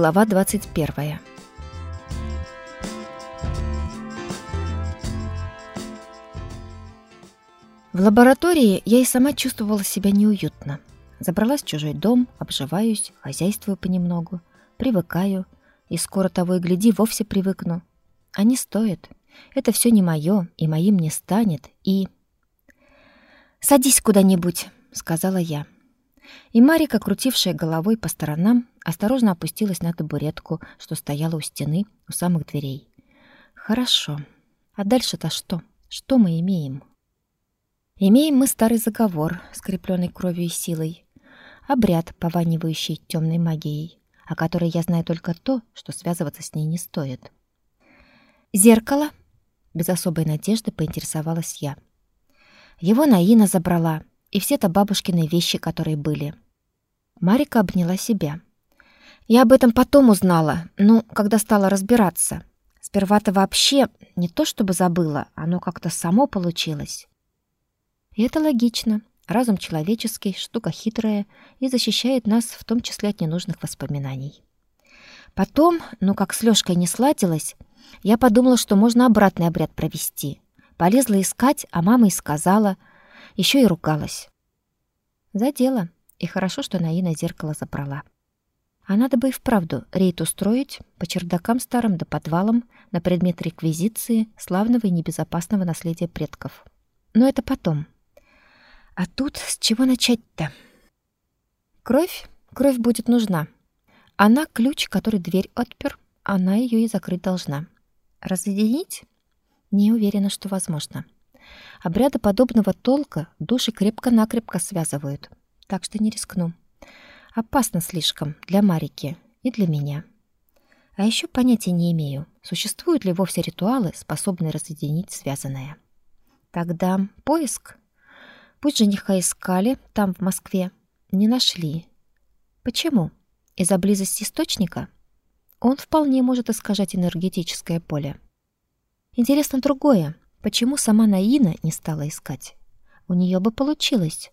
Глава 21. В лаборатории я и сама чувствовала себя неуютно. Забралась в чужой дом, обживаюсь, хозяйствую понемногу, привыкаю, и скоро того и гляди вовсе привыкну. А не стоит. Это все не мое, и моим не станет, и... «Садись куда-нибудь», — сказала я. И Марика, крутившая головой по сторонам, осторожно опустилась на табуретку, что стояла у стены, у самых дверей. Хорошо. А дальше-то что? Что мы имеем? Имеем мы старый заговор, скрепленный кровью и силой, обряд, пованивающий темной магией, о которой я знаю только то, что связываться с ней не стоит. Зеркало? Без особой надежды поинтересовалась я. Его Наина забрала, и все-то бабушкины вещи, которые были. Марика обняла себя. Я об этом потом узнала, ну, когда стала разбираться. Сперва-то вообще не то чтобы забыла, оно как-то само получилось. И это логично. Разум человеческий, штука хитрая и защищает нас в том числе от ненужных воспоминаний. Потом, ну как с Лёшкой не сладилось, я подумала, что можно обратный обряд провести. Полезла искать, а мама и сказала, еще и ругалась. За дело. И хорошо, что Наина зеркало забрала. А надо бы и вправду рейд устроить по чердакам старым да подвалам на предмет реквизиции славного и небезопасного наследия предков. Но это потом. А тут с чего начать-то? Кровь? Кровь будет нужна. Она ключ, который дверь отпер, она ее и закрыть должна. Разъединить? Не уверена, что возможно. Обряды подобного толка души крепко-накрепко связывают, так что не рискну. Опасно слишком для Марики и для меня. А еще понятия не имею, существуют ли вовсе ритуалы, способные разъединить связанное. Тогда поиск. Пусть жениха искали там, в Москве, не нашли. Почему? Из-за близости источника? Он вполне может искажать энергетическое поле. Интересно другое. Почему сама Наина не стала искать? У нее бы получилось.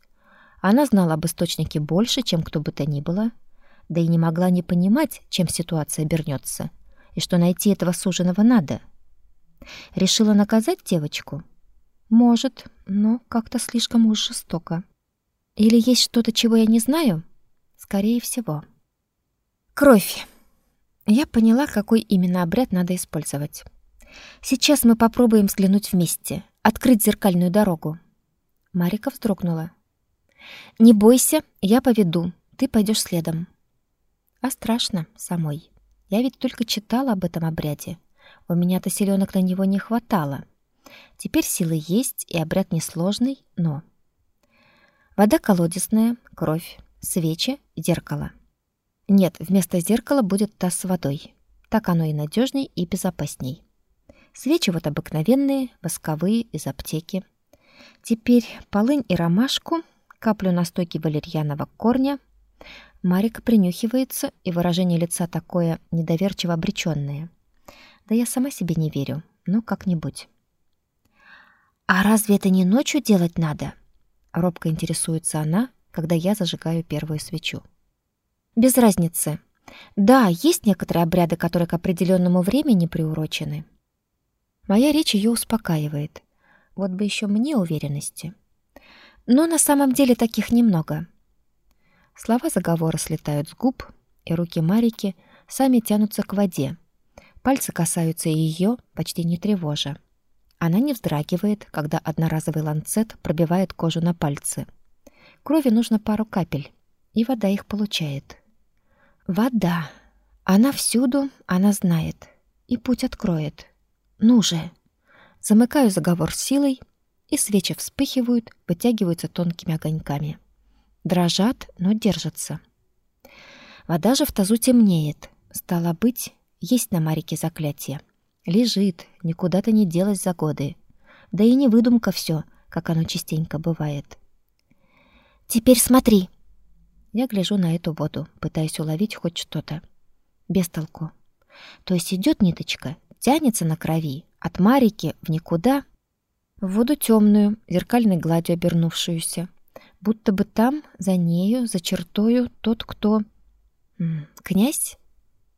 Она знала об источнике больше, чем кто бы то ни было, да и не могла не понимать, чем ситуация обернется, и что найти этого суженого надо. Решила наказать девочку? Может, но как-то слишком уж жестоко. Или есть что-то, чего я не знаю? Скорее всего. Кровь. Я поняла, какой именно обряд надо использовать. Сейчас мы попробуем взглянуть вместе, открыть зеркальную дорогу. Марика вздрогнула. Не бойся, я поведу. Ты пойдешь следом. А страшно самой. Я ведь только читала об этом обряде. У меня-то силёнок на него не хватало. Теперь силы есть, и обряд несложный, но... Вода колодезная, кровь, свечи, зеркало. Нет, вместо зеркала будет таз с водой. Так оно и надежней, и безопасней. Свечи вот обыкновенные, восковые, из аптеки. Теперь полынь и ромашку, каплю настойки валерьяного корня. Марика принюхивается, и выражение лица такое недоверчиво обречённое. Да я сама себе не верю, но как-нибудь. «А разве это не ночью делать надо?» Робко интересуется она, когда я зажигаю первую свечу. «Без разницы. Да, есть некоторые обряды, которые к определенному времени приурочены. Моя речь ее успокаивает. Вот бы еще мне уверенности. Но на самом деле таких немного. Слова заговора слетают с губ, и руки Марики сами тянутся к воде. Пальцы касаются ее, почти не тревожа. Она не вздрагивает, когда одноразовый ланцет пробивает кожу на пальцы. Крови нужно пару капель, и вода их получает. Вода. Она всюду, она знает. И путь откроет. Ну же. Замыкаю заговор силой, и свечи вспыхивают, вытягиваются тонкими огоньками. Дрожат, но держатся. Вода же в тазу темнеет. Стало быть, есть на Марике заклятие. Лежит, никуда-то не делась за годы. Да и не выдумка все, как оно частенько бывает. «Теперь смотри!» Я гляжу на эту воду, пытаясь уловить хоть что-то. Без толку. То есть идет ниточка, тянется на крови, от Марики в никуда, в воду темную, зеркальной гладью обернувшуюся, будто бы там, за нею, за чертою, тот, кто... Князь?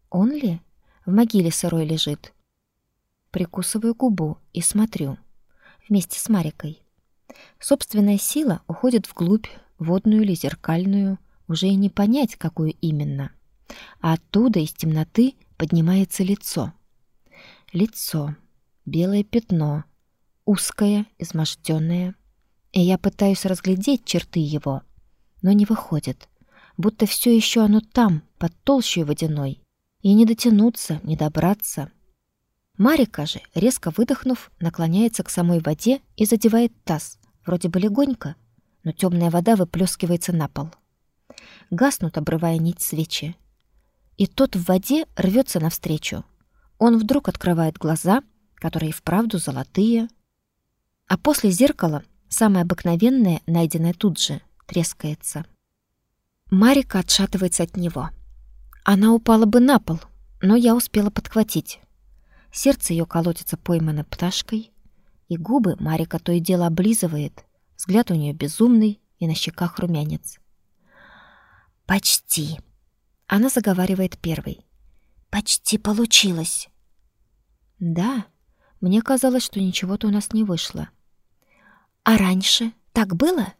Он ли? В могиле сырой лежит. Прикусываю губу и смотрю. Вместе с Марикой. Собственная сила уходит вглубь, водную или зеркальную, уже и не понять, какую именно. А оттуда из темноты поднимается лицо. Лицо. Белое пятно. Узкое, измождённое. И я пытаюсь разглядеть черты его, но не выходит. Будто все еще оно там, под толщей водяной. И не дотянуться, не добраться. Марика же, резко выдохнув, наклоняется к самой воде и задевает таз. Вроде бы легонько, но темная вода выплескивается на пол. Гаснут, обрывая нить свечи. И тот в воде рвется навстречу. Он вдруг открывает глаза, которые вправду золотые. А после зеркала, самое обыкновенное, найденное тут же, трескается. Марика отшатывается от него. Она упала бы на пол, но я успела подхватить. Сердце ее колотится пойманной пташкой, и губы Марика то и дело облизывает. Взгляд у нее безумный, и на щеках румянец. «Почти!» Она заговаривает первой. «Почти получилось!» «Да, мне казалось, что ничего-то у нас не вышло». «А раньше так было?»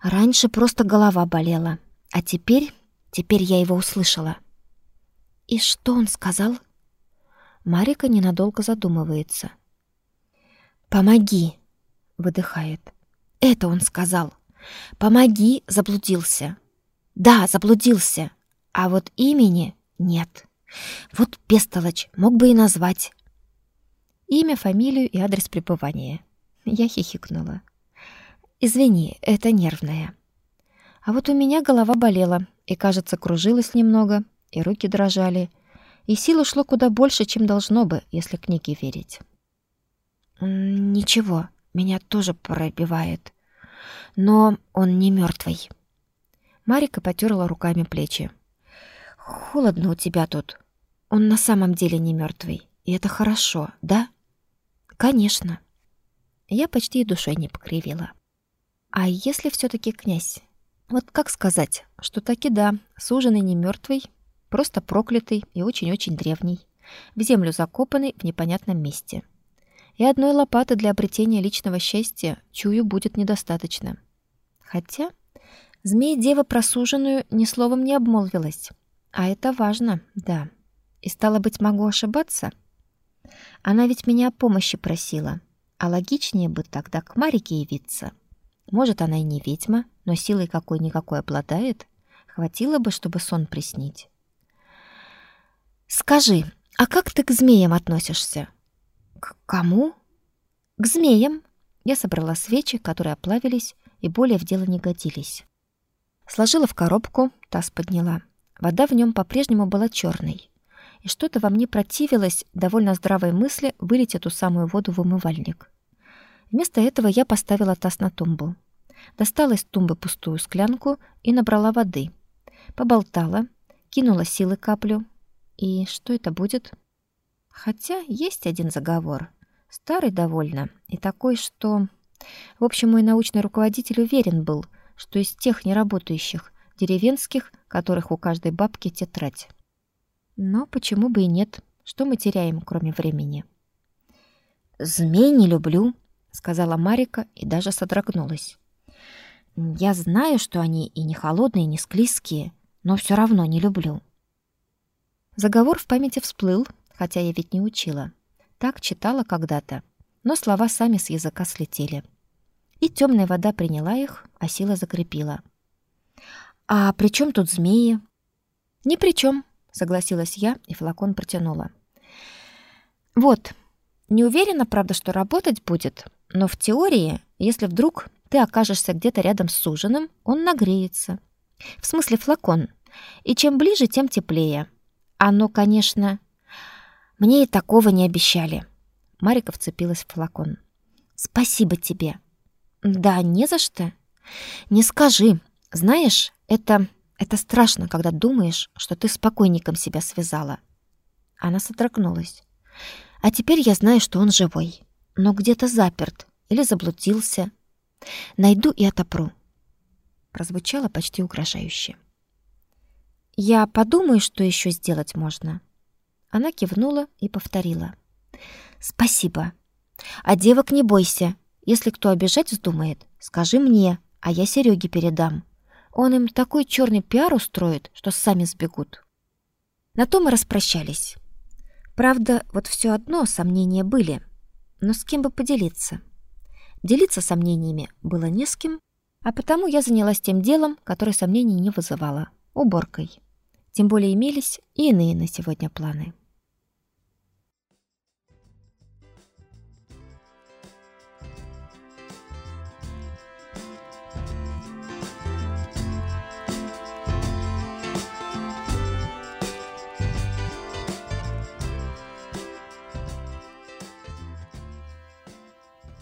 Раньше просто голова болела, а теперь, теперь я его услышала. И что он сказал? Марика ненадолго задумывается. Помоги, выдыхает. Это он сказал. Помоги, заблудился. Да, заблудился. А вот имени нет. Вот Пестолочь мог бы и назвать. Имя, фамилию и адрес пребывания. Я хихикнула. Извини, это нервное. А вот у меня голова болела, и, кажется, кружилась немного, и руки дрожали, и сил ушло куда больше, чем должно бы, если книге верить. Ничего, меня тоже пробивает. Но он не мертвый. Марика потерла руками плечи. Холодно у тебя тут. Он на самом деле не мертвый, и это хорошо, да? Конечно. Я почти и душой не покривила. А если все таки князь? Вот как сказать, что таки да, суженый не мертвый, просто проклятый и очень-очень древний, в землю закопанный в непонятном месте. И одной лопаты для обретения личного счастья, чую, будет недостаточно. Хотя змея-дева просуженную ни словом не обмолвилась. А это важно, да. И стало быть, могу ошибаться? Она ведь меня о помощи просила. А логичнее бы тогда к Марике явиться. Может, она и не ведьма, но силой какой-никакой обладает. Хватило бы, чтобы сон приснить. «Скажи, а как ты к змеям относишься?» «К кому?» «К змеям». Я собрала свечи, которые оплавились и более в дело не годились. Сложила в коробку, таз подняла. Вода в нем по-прежнему была черной. И что-то во мне противилось довольно здравой мысли вылить эту самую воду в умывальник. Вместо этого я поставила таз на тумбу. Достала из тумбы пустую склянку и набрала воды. Поболтала, кинула силы каплю. И что это будет? Хотя есть один заговор. Старый довольно. И такой, что... В общем, мой научный руководитель уверен был, что из тех неработающих, деревенских, которых у каждой бабки тетрадь. Но почему бы и нет? Что мы теряем, кроме времени? «Змей не люблю», сказала Марика и даже содрогнулась. Я знаю, что они и не холодные, и не склизкие, но все равно не люблю. Заговор в памяти всплыл, хотя я ведь не учила. Так читала когда-то, но слова сами с языка слетели. И темная вода приняла их, а сила закрепила. А при чем тут змеи? Ни при чем, согласилась я и флакон протянула. Вот. Не уверена, правда, что работать будет, но в теории, если вдруг ты окажешься где-то рядом с суженым, он нагреется. В смысле флакон. И чем ближе, тем теплее. Оно, конечно... Мне и такого не обещали. Марика вцепилась в флакон. Спасибо тебе. Да, не за что. Не скажи. Знаешь, это... Это страшно, когда думаешь, что ты с покойником себя связала. Она содрогнулась. А теперь я знаю, что он живой но где-то заперт или заблудился. Найду и отопру. Прозвучало почти угрожающе. Я подумаю, что еще сделать можно. Она кивнула и повторила. Спасибо. А девок не бойся. Если кто обижать вздумает, скажи мне, а я Сереге передам. Он им такой черный пиар устроит, что сами сбегут. На то мы распрощались. Правда, вот все одно сомнения были. Но с кем бы поделиться? Делиться сомнениями было не с кем, а потому я занялась тем делом, которое сомнений не вызывало — уборкой. Тем более имелись и иные на сегодня планы.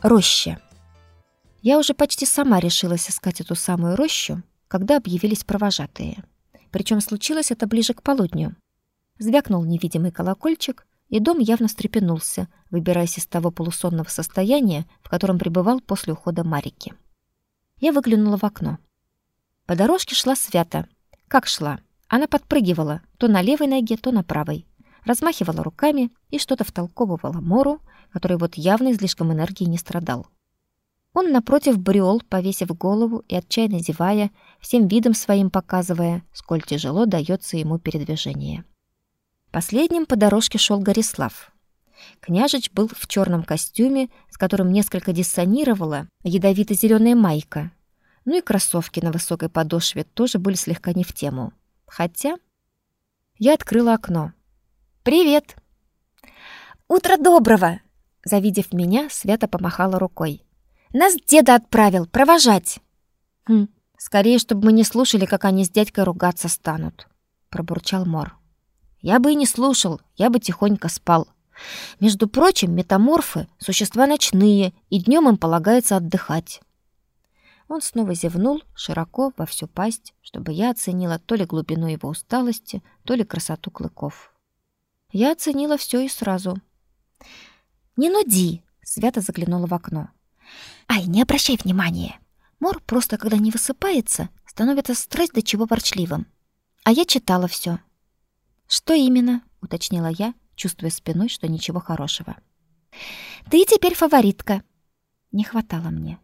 Роща. Я уже почти сама решилась искать эту самую рощу, когда объявились провожатые. Причем случилось это ближе к полудню. Звякнул невидимый колокольчик, и дом явно встрепенулся, выбираясь из того полусонного состояния, в котором пребывал после ухода Марики. Я выглянула в окно. По дорожке шла Свята. Как шла? Она подпрыгивала то на левой ноге, то на правой. Размахивала руками и что-то втолковывала Мору, который вот явно излишком энергии не страдал. Он напротив брел, повесив голову и отчаянно зевая, всем видом своим показывая, сколь тяжело дается ему передвижение. Последним по дорожке шел Горислав. Княжич был в черном костюме, с которым несколько диссонировала ядовито зеленая майка. Ну и кроссовки на высокой подошве тоже были слегка не в тему. Хотя я открыла окно. «Привет!» «Утро доброго!» Завидев меня, Свята помахала рукой. Нас деда отправил провожать. Хм, скорее, чтобы мы не слушали, как они с дядькой ругаться станут, пробурчал Мор. Я бы и не слушал, я бы тихонько спал. Между прочим, метаморфы — существа ночные, и днем им полагается отдыхать. Он снова зевнул широко во всю пасть, чтобы я оценила то ли глубину его усталости, то ли красоту клыков. Я оценила все и сразу. «Не нуди!» — Свята заглянула в окно. Ай, не обращай внимания. Мор просто, когда не высыпается, становится страсть до чего ворчливым. А я читала все. Что именно? уточнила я, чувствуя спиной, что ничего хорошего. Ты теперь фаворитка. Не хватало мне.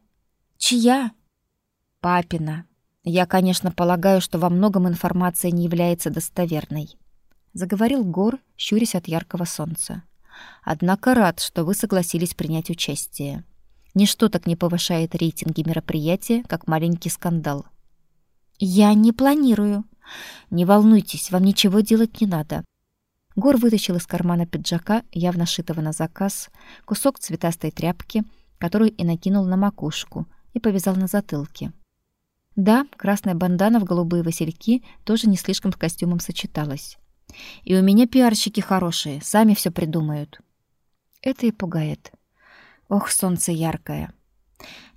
Чья? Папина. Я, конечно, полагаю, что во многом информация не является достоверной, заговорил Гор, щурясь от яркого солнца. Однако рад, что вы согласились принять участие. Ничто так не повышает рейтинги мероприятия, как маленький скандал. Я не планирую. Не волнуйтесь, вам ничего делать не надо. Гор вытащил из кармана пиджака, явно шитого на заказ, кусок цветастой тряпки, которую и накинул на макушку, и повязал на затылке. Да, красная бандана в голубые васильки тоже не слишком с костюмом сочеталась. И у меня пиарщики хорошие, сами все придумают. Это и пугает. Ох, солнце яркое.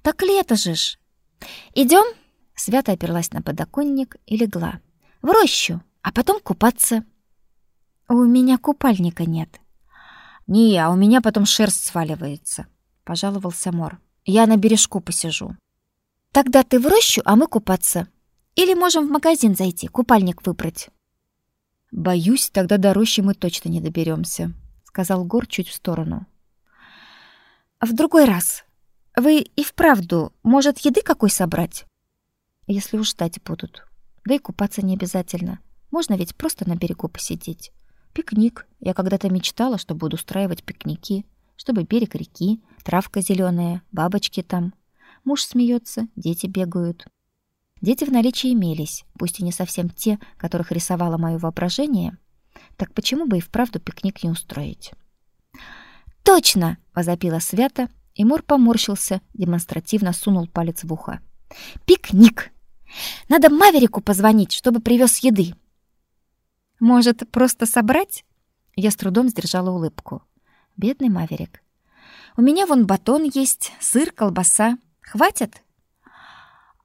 Так лето же ж. Идем? Свята оперлась на подоконник и легла. В рощу, а потом купаться. У меня купальника нет. Не, а у меня потом шерсть сваливается, пожаловался Мор. Я на бережку посижу. Тогда ты в рощу, а мы купаться. Или можем в магазин зайти, купальник выбрать. Боюсь, тогда до рощи мы точно не доберемся, сказал Гор чуть в сторону. В другой раз. Вы и вправду, может, еды какой собрать? Если уж ждать будут. Да и купаться не обязательно. Можно ведь просто на берегу посидеть. Пикник. Я когда-то мечтала, что буду устраивать пикники, чтобы берег реки, травка зеленая, бабочки там. Муж смеется, дети бегают. Дети в наличии имелись, пусть и не совсем те, которых рисовало мое воображение. Так почему бы и вправду пикник не устроить? «Точно!» — возопила Свята, и Мор поморщился, демонстративно сунул палец в ухо. «Пикник! Надо Маверику позвонить, чтобы привез еды». «Может, просто собрать?» Я с трудом сдержала улыбку. Бедный Маверик. «У меня вон батон есть, сыр, колбаса. Хватит?»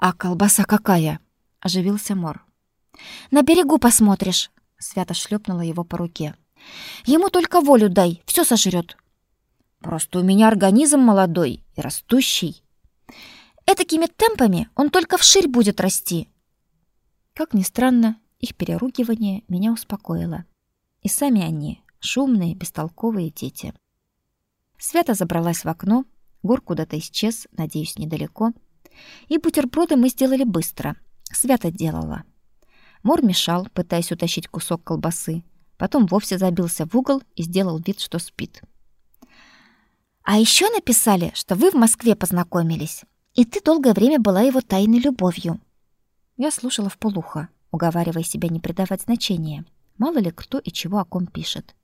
«А колбаса какая?» — оживился Мор. «На берегу посмотришь», — Свята шлепнула его по руке. «Ему только волю дай, все сожрет. Просто у меня организм молодой и растущий. Этакими темпами он только вширь будет расти. Как ни странно, их переругивание меня успокоило. И сами они, шумные, бестолковые дети. Свята забралась в окно, Гор куда-то исчез, надеюсь, недалеко. И бутерброды мы сделали быстро. Свята делала. Мор мешал, пытаясь утащить кусок колбасы. Потом вовсе забился в угол и сделал вид, что спит. «А еще написали, что вы в Москве познакомились, и ты долгое время была его тайной любовью». Я слушала в полухо, уговаривая себя не придавать значения. Мало ли кто и чего о ком пишет.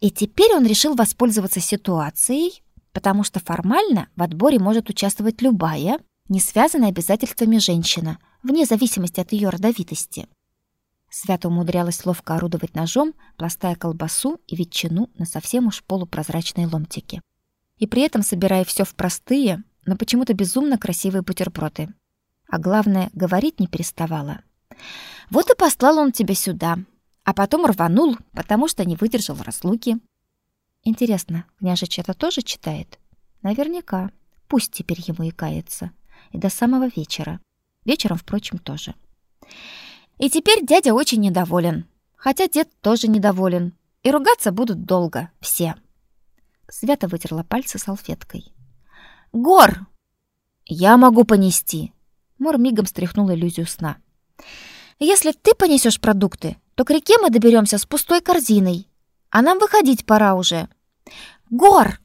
И теперь он решил воспользоваться ситуацией, потому что формально в отборе может участвовать любая, не связанная обязательствами женщина, вне зависимости от ее родовитости. Свято умудрялась ловко орудовать ножом, пластая колбасу и ветчину на совсем уж полупрозрачные ломтики. И при этом собирая все в простые, но почему-то безумно красивые бутерброды. А главное, говорить не переставала. «Вот и послал он тебя сюда, а потом рванул, потому что не выдержал разлуки. Интересно, княжич это тоже читает? Наверняка. Пусть теперь ему и кается. И до самого вечера. Вечером, впрочем, тоже. И теперь дядя очень недоволен. Хотя дед тоже недоволен. И ругаться будут долго. Все. Свята вытерла пальцы салфеткой. «Гор!» «Я могу понести!» Мор мигом стряхнул иллюзию сна. «Если ты понесешь продукты, то к реке мы доберемся с пустой корзиной. А нам выходить пора уже. Гор!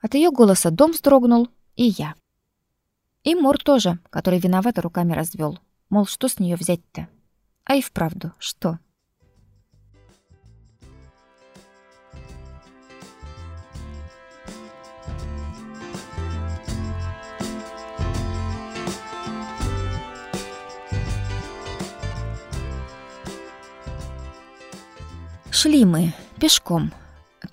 От ее голоса дом вздрогнул, и я. И Мор тоже, который виновато руками развел. Мол, что с нее взять-то? А и вправду, что? Шли мы пешком.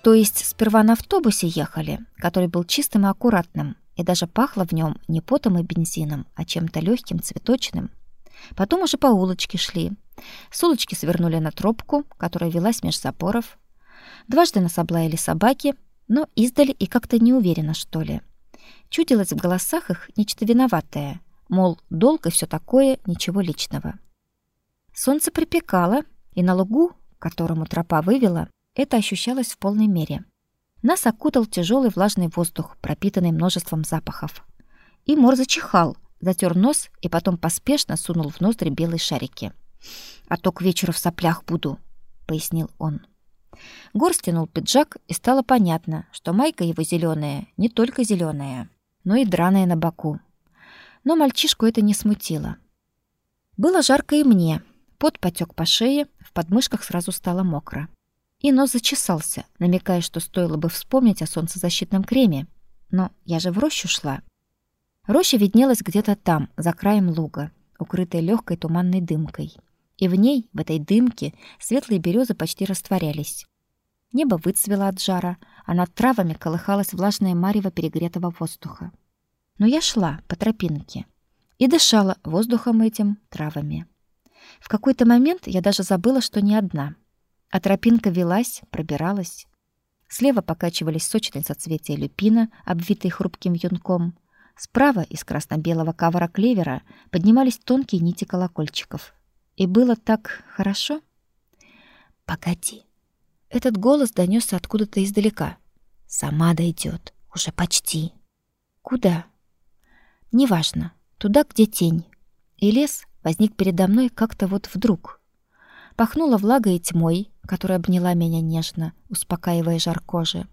То есть сперва на автобусе ехали, который был чистым и аккуратным, и даже пахло в нем не потом и бензином, а чем-то легким, цветочным. Потом уже по улочке шли. С улочки свернули на тропку, которая велась меж заборов. Дважды нас облаяли собаки, но издали и как-то неуверенно, что ли. Чудилось в голосах их нечто виноватое, мол, долго все такое, ничего личного. Солнце припекало, и на лугу которому тропа вывела, это ощущалось в полной мере. Нас окутал тяжелый влажный воздух, пропитанный множеством запахов. И Мор зачихал, затер нос и потом поспешно сунул в ноздри белые шарики. «А то к вечеру в соплях буду», — пояснил он. Гор стянул пиджак, и стало понятно, что майка его зеленая не только зеленая, но и драная на боку. Но мальчишку это не смутило. Было жарко и мне, Пот потек по шее, в подмышках сразу стало мокро. И нос зачесался, намекая, что стоило бы вспомнить о солнцезащитном креме. Но я же в рощу шла. Роща виднелась где-то там, за краем луга, укрытая легкой туманной дымкой. И в ней, в этой дымке, светлые березы почти растворялись. Небо выцвело от жара, а над травами колыхалось влажное марево перегретого воздуха. Но я шла по тропинке и дышала воздухом этим, травами. В какой-то момент я даже забыла, что не одна. А тропинка велась, пробиралась. Слева покачивались сочные соцветия люпина, обвитые хрупким юнком. Справа из красно-белого кавара клевера поднимались тонкие нити колокольчиков. И было так хорошо. «Погоди!» Этот голос донесся откуда-то издалека. «Сама дойдет. Уже почти». «Куда?» «Неважно. Туда, где тень. И лес возник передо мной как-то вот вдруг. Пахнуло влагой и тьмой, которая обняла меня нежно, успокаивая жар кожи.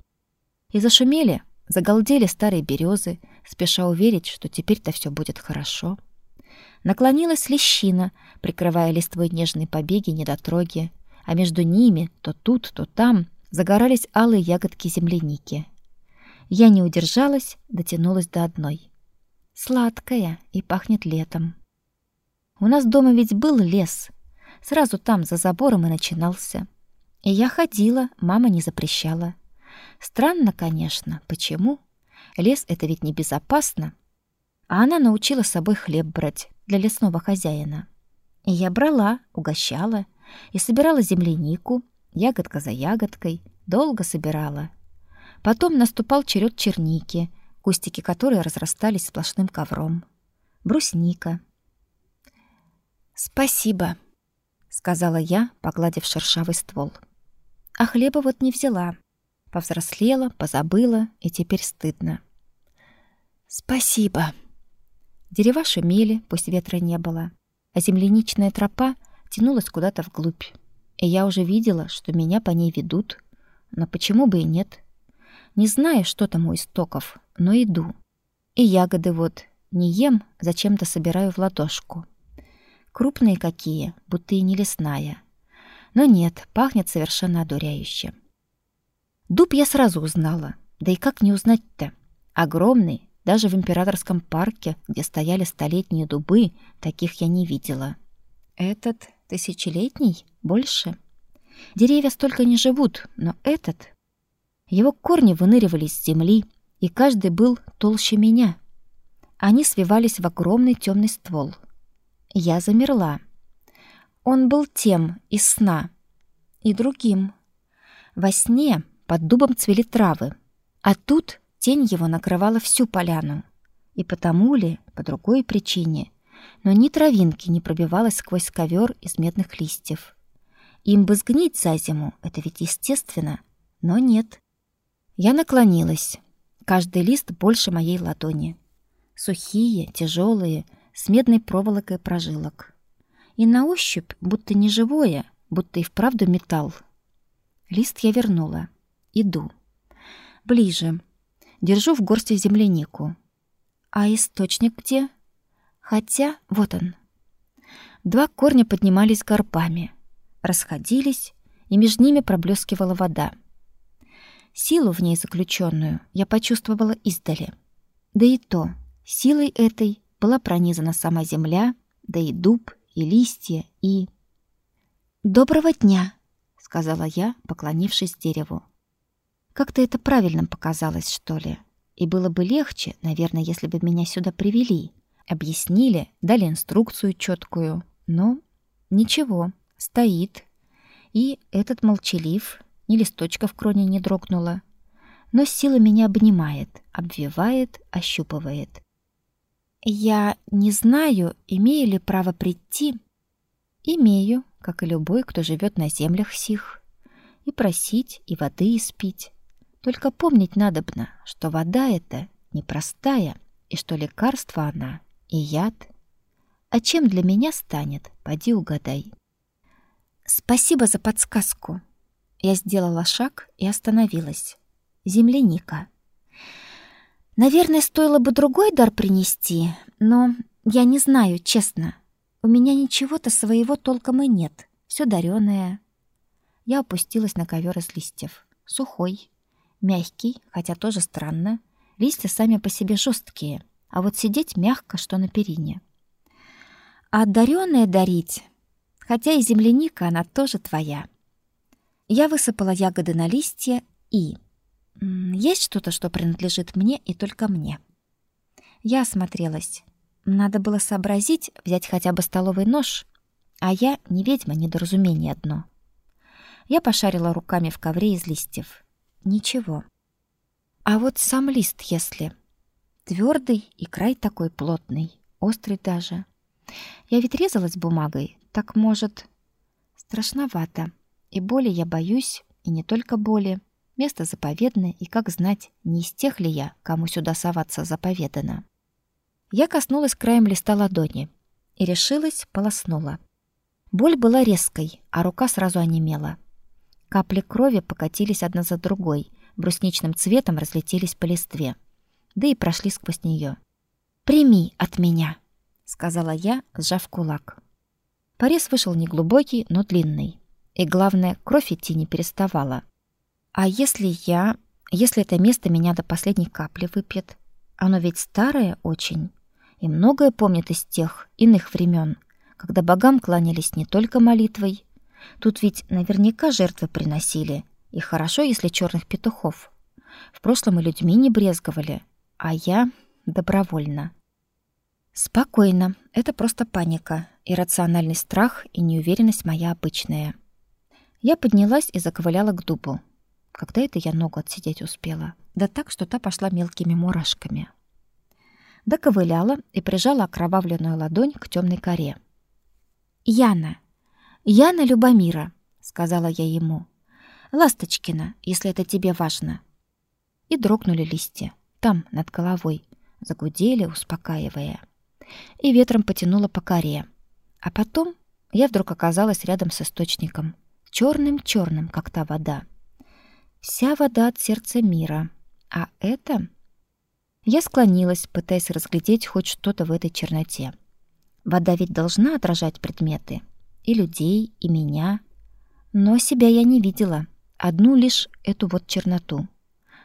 И зашумели, загалдели старые березы, спеша уверить, что теперь-то все будет хорошо. Наклонилась лещина, прикрывая листвой нежные побеги недотроги, а между ними, то тут, то там, загорались алые ягодки земляники. Я не удержалась, дотянулась до одной. Сладкая и пахнет летом. У нас дома ведь был лес. Сразу там, за забором, и начинался. И я ходила, мама не запрещала. Странно, конечно, почему? Лес — это ведь небезопасно. А она научила с собой хлеб брать для лесного хозяина. И я брала, угощала и собирала землянику, ягодка за ягодкой, долго собирала. Потом наступал черед черники, кустики которой разрастались сплошным ковром. Брусника — «Спасибо». Сказала я, погладив шершавый ствол. А хлеба вот не взяла. Повзрослела, позабыла, и теперь стыдно. Спасибо. Дерева шумели, пусть ветра не было, а земляничная тропа тянулась куда-то вглубь. И я уже видела, что меня по ней ведут, но почему бы и нет? Не знаю, что там у истоков, но иду. И ягоды вот не ем, зачем-то собираю в ладошку. Крупные какие, будто и не лесная. Но нет, пахнет совершенно одуряюще. Дуб я сразу узнала. Да и как не узнать-то? Огромный, даже в императорском парке, где стояли столетние дубы, таких я не видела. Этот тысячелетний? Больше? Деревья столько не живут, но этот... Его корни выныривали из земли, и каждый был толще меня. Они свивались в огромный темный ствол. Я замерла. Он был тем из сна и другим. Во сне под дубом цвели травы, а тут тень его накрывала всю поляну. И потому ли, по другой причине, но ни травинки не пробивалась сквозь ковер из медных листьев. Им бы сгнить за зиму, это ведь естественно, но нет. Я наклонилась. Каждый лист больше моей ладони. Сухие, тяжелые, с медной проволокой прожилок. И на ощупь будто не живое, будто и вправду металл. Лист я вернула. Иду. Ближе. Держу в горсти землянику. А источник где? Хотя вот он. Два корня поднимались горбами, расходились, и между ними проблескивала вода. Силу в ней заключенную я почувствовала издали. Да и то, силой этой была пронизана сама земля, да и дуб, и листья, и... «Доброго дня!» — сказала я, поклонившись дереву. Как-то это правильным показалось, что ли. И было бы легче, наверное, если бы меня сюда привели. Объяснили, дали инструкцию четкую, но ничего, стоит. И этот молчалив, ни листочка в кроне не дрогнула. Но сила меня обнимает, обвивает, ощупывает. Я не знаю, имею ли право прийти. Имею, как и любой, кто живет на землях сих. И просить, и воды испить. Только помнить надобно, что вода эта непростая, и что лекарство она и яд. А чем для меня станет, поди угадай. Спасибо за подсказку. Я сделала шаг и остановилась. Земляника. Наверное, стоило бы другой дар принести, но я не знаю, честно. У меня ничего-то своего толком и нет. Все дарёное. Я опустилась на ковер из листьев. Сухой, мягкий, хотя тоже странно. Листья сами по себе жесткие, а вот сидеть мягко, что на перине. А одарённое дарить, хотя и земляника, она тоже твоя. Я высыпала ягоды на листья и... Есть что-то, что принадлежит мне и только мне. Я осмотрелась. Надо было сообразить, взять хотя бы столовый нож, а я не ведьма, недоразумение одно. Я пошарила руками в ковре из листьев. Ничего. А вот сам лист, если... Твердый и край такой плотный, острый даже. Я ведь резалась бумагой, так может... Страшновато. И боли я боюсь, и не только боли. Место заповедное, и как знать, не из тех ли я, кому сюда соваться заповедано. Я коснулась краем листа ладони и решилась, полоснула. Боль была резкой, а рука сразу онемела. Капли крови покатились одна за другой, брусничным цветом разлетелись по листве да и прошли сквозь нее. «Прими от меня», — сказала я, сжав кулак. Порез вышел неглубокий, но длинный. И главное, кровь идти не переставала. А если я... Если это место меня до последней капли выпьет? Оно ведь старое очень. И многое помнит из тех иных времен, когда богам кланялись не только молитвой. Тут ведь наверняка жертвы приносили. И хорошо, если черных петухов. В прошлом и людьми не брезговали а я добровольно. Спокойно, это просто паника, иррациональный страх и неуверенность моя обычная. Я поднялась и заковыляла к дубу. Когда это я ногу отсидеть успела? Да так, что та пошла мелкими мурашками. Доковыляла и прижала окровавленную ладонь к темной коре. «Яна, «Яна Любомира», — сказала я ему. «Ласточкина, если это тебе важно». И дрогнули листья, там, над головой, загудели, успокаивая. И ветром потянуло по коре. А потом я вдруг оказалась рядом с источником, черным черным как та вода. Вся вода от сердца мира. А это... Я склонилась, пытаясь разглядеть хоть что-то в этой черноте. Вода ведь должна отражать предметы. И людей, и меня. Но себя я не видела. Одну лишь эту вот черноту.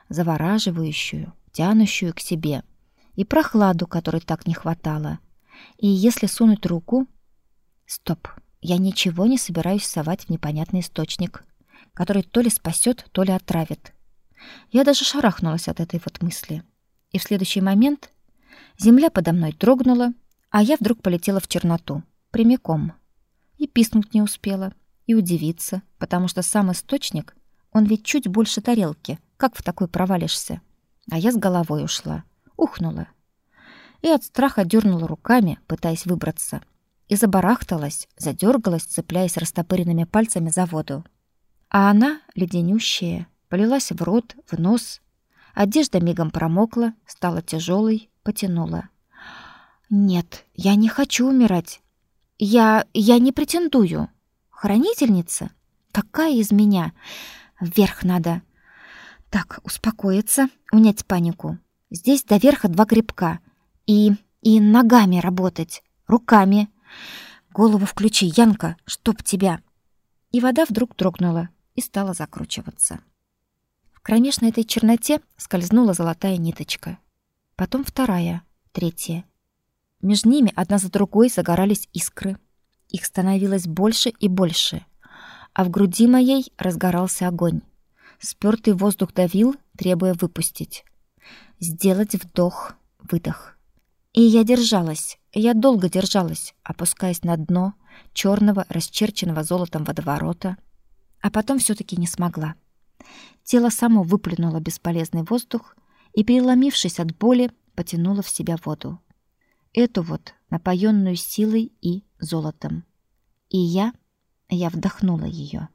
Завораживающую, тянущую к себе. И прохладу, которой так не хватало. И если сунуть руку... Стоп, я ничего не собираюсь совать в непонятный источник, который то ли спасет, то ли отравит. Я даже шарахнулась от этой вот мысли. И в следующий момент земля подо мной дрогнула, а я вдруг полетела в черноту, прямиком. И писнуть не успела, и удивиться, потому что сам источник, он ведь чуть больше тарелки. Как в такой провалишься? А я с головой ушла, ухнула. И от страха дернула руками, пытаясь выбраться. И забарахталась, задергалась, цепляясь растопыренными пальцами за воду. А она, леденющая, полилась в рот, в нос. Одежда мигом промокла, стала тяжелой, потянула. Нет, я не хочу умирать. Я я не претендую. Хранительница? Какая из меня? Вверх надо. Так, успокоиться, унять панику. Здесь до верха два грибка. И и ногами работать, руками. Голову включи, Янка, чтоб тебя. И вода вдруг дрогнула и стала закручиваться кромешной этой черноте скользнула золотая ниточка. Потом вторая, третья. Между ними одна за другой загорались искры. Их становилось больше и больше. А в груди моей разгорался огонь. Спёртый воздух давил, требуя выпустить. Сделать вдох, выдох. И я держалась, я долго держалась, опускаясь на дно черного, расчерченного золотом водоворота, а потом все таки не смогла. Тело само выплюнуло бесполезный воздух и, переломившись от боли, потянуло в себя воду. Эту вот, напоенную силой и золотом. И я, я вдохнула ее.